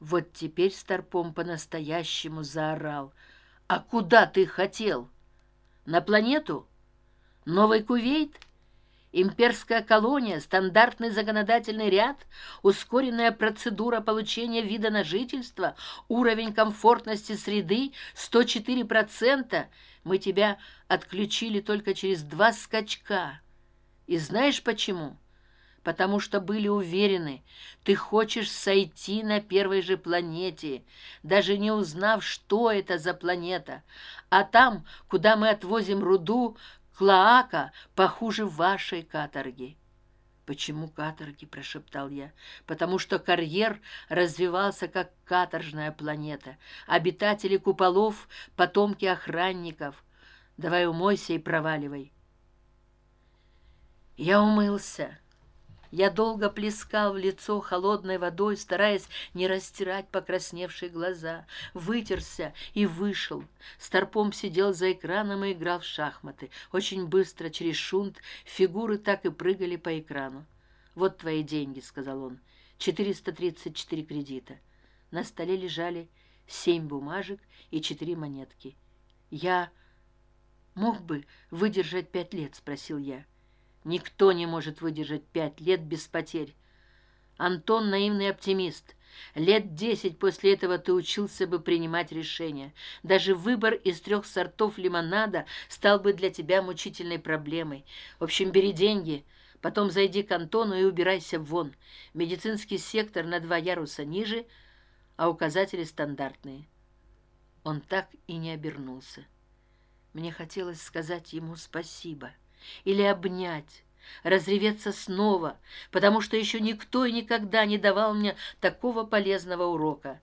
вот теперь старпом по настоящему заорал. А куда ты хотел? На планету? Новый кувейт? Имперская колония стандартный законодательный ряд ускоренная процедура получения вида на жительство уровень комфортности среды сто четыре процента. Мы тебя отключили только через два скачка. И знаешь почему потому что были уверены ты хочешь сойти на первой же планете даже не узнав что это за планета. А там куда мы отвозим руду клоака похуже вашей каторги почему каторги прошептал я. Потому что карьер развивался как каторжная планета. Обитатели куполов потомки охранников. Давай умойся и проваливай я умылся я долго плескал в лицо холодной водой стараясь не растирать покрасневшие глаза. Вытерся и вышел. Старпом сидел за экраном и играл в шахматы. Очень быстро через шунт фигуры так и прыгали по экрану. Вот твои деньги сказал он. Четыреста тридцать четыре кредита на столе лежали семь бумажек и четыре монетки. Я мог бы выдержать пять лет спросил я никто не может выдержать пять лет без потерь. Антон наивный оптимист. Лет десять после этого ты учился бы принимать решения. Даже выбор из трех сортов лимонада стал бы для тебя мучительной проблемой. В общем бери деньги потом зайди к антону и убирайся вон. Медицинский сектор на два яруса ниже а указатели стандартные. Он так и не обернулся. Мне хотелось сказать ему спасибо или обнять разреветься снова потому что еще никто и никогда не давал мне такого полезного урока.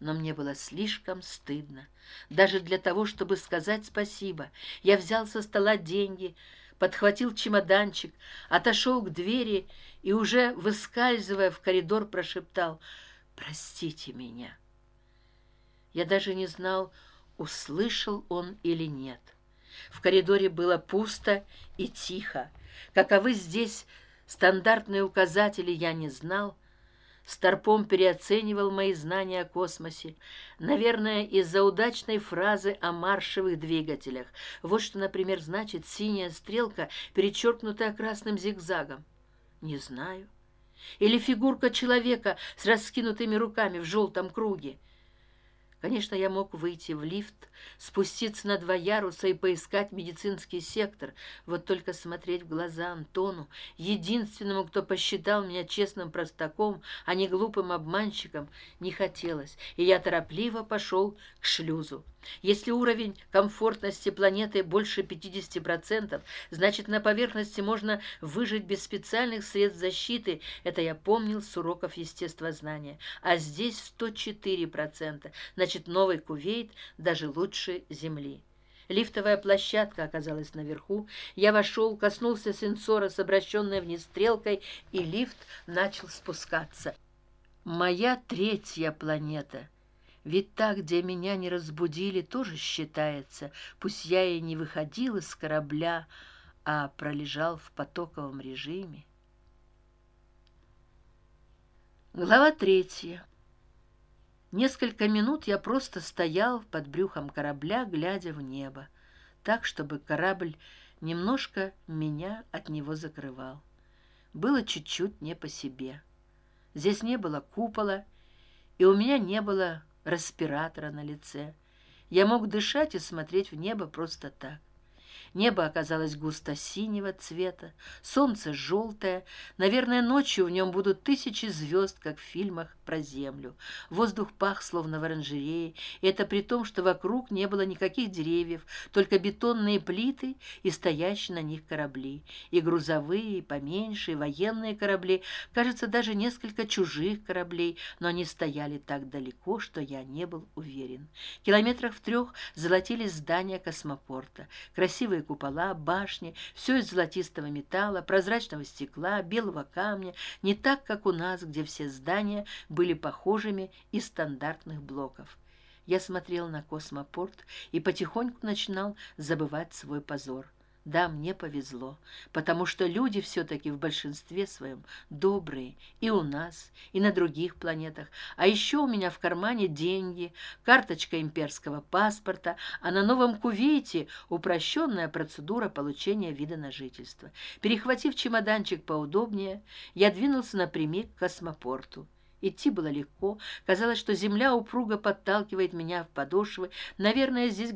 Но мне было слишком стыдно. Даже для того чтобы сказать спасибо я взял со стола деньги подхватил чемоданчик отошел к двери и уже выскальзывая в коридор прошептал простите меня я даже не знал услышал он или нет в коридоре было пусто и тихо. Каковы здесь стандартные указатели я не знал. Старпом переоценивал мои знания о космосе. Наверное из за удачной фразы о маршевых двигателях. Вот что например значит синяя стрелка перечеркнутая красным зигзагом. Не знаю. Или фигурка человека с раскинутыми руками в желтом круге конечно я мог выйти в лифт спуститься на два яруса и поискать медицинский сектор. Вот только смотреть в глаза антону единственному кто посчитал меня честным простаком а не глупым обманщиком не хотелось. И я торопливо пошел к шлюзу. Если уровень комфортности планеты больше 50 процентов значит на поверхности можно выжить без специальных средств защиты. Это я помнил с уроков естествознания. А здесь 104 процента значит новый кувейт даже лучше земли. Лифтовая площадка оказалась наверху. Я вошел коснулся сенсора с обращенной вниз стрелкой и лифт начал спускаться. Моя третья планета. Ведь так где меня не разбудили тоже считается. Пусть я и не выходил из корабля а пролежал в потоковом режиме. Глава третья несколько минут я просто стоял под брюхом корабля глядя в небо так чтобы корабль немножко меня от него закрывал. Было чуть чуть не по себе. Здесь не было купола и у меня не было респиратора на лице. Я мог дышать и смотреть в небо просто так небо оказалось густо синего цвета солнце желтое наверное ночью в нем будут тысячи звезд как в фильмах про землю. Воздух пах словно в оранжерее. И это при том что вокруг не было никаких деревьев только бетонные плиты и стоящие на них корабли. И грузовые и поменьше и военные корабли. Кажется даже несколько чужих кораблей. Но они стояли так далеко что я не был уверен. Километрах в трех золотились здания космопорта красивые купола башни все из золотистого металла прозрачного стекла белого камня не так как у нас где все здания были похожими из стандартных блоков. Я смотрел на космопорт и потихоньку начинал забывать свой позор да мне повезло потому что люди все таки в большинстве своем добрые и у нас и на других планетах. А еще у меня в кармане деньги карточка имперского паспорта а на новом кувейте упрощенная процедура получения вида на жительство. Перехватив чемоданчик поудобнее я двинулся напрямик к космопорту. Идти было легко. Казалось что земля упруго подталкивает меня в подошвы. Наверное здесь